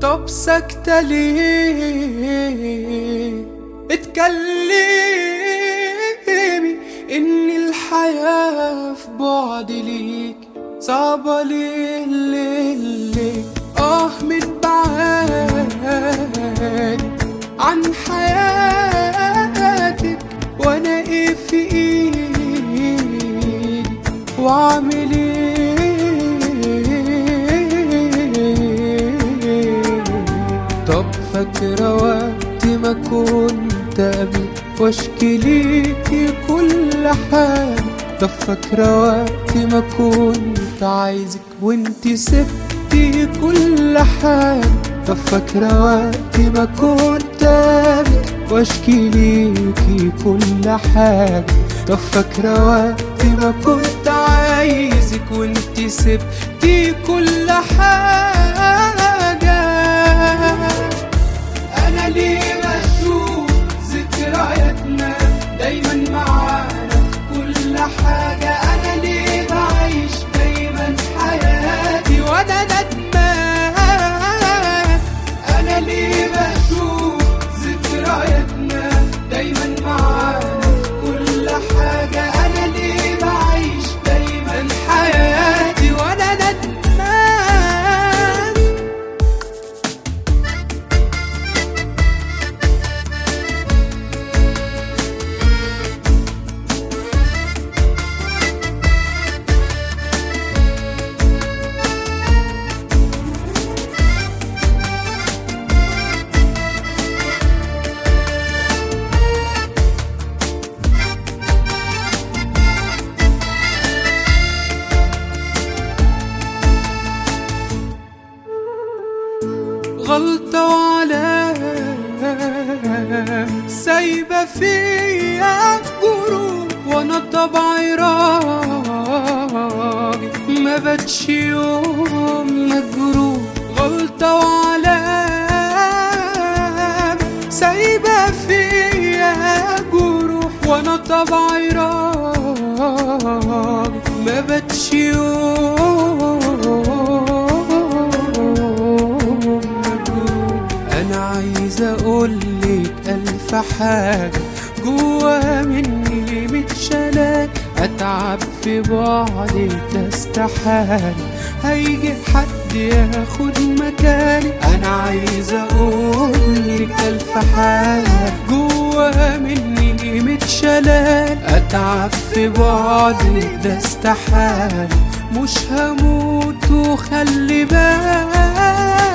طب ساكتة ليه اتكلمي إن الحياة في بعد ليك صعبة ليه ليه ليه آه من بعاد عن حياتك وأنا إيه في إيدي؟ وأعمل إيه؟ طب فاكرة وقت ما كنت قبل واشكي ليكي كل حاجة طب فاكرة وقت ما كنت عايزك وانتي سبتي كل حاجة طب فاكرة وقت ما كنت قبلك واشكي ليكي كل حاجة طب فاكرة وقت ما كنت عايزك وانتي سبتي كل حاجة غلطة وعلى سايبة فيا جروح وأنا طبعي راجل ما باتش يوم مجروح. غلطة وعلى سايبة فيا جروح وأنا طبعي راجل ما باتش يوم الف حاجة جوا مني متشالك أتعب في بعدك تستحال. هيجي حد ياخد مكاني. أنا عايز اقولك الف حاجة جوا مني متشالك أتعب في بعدك ده مش هموت وخلي بالك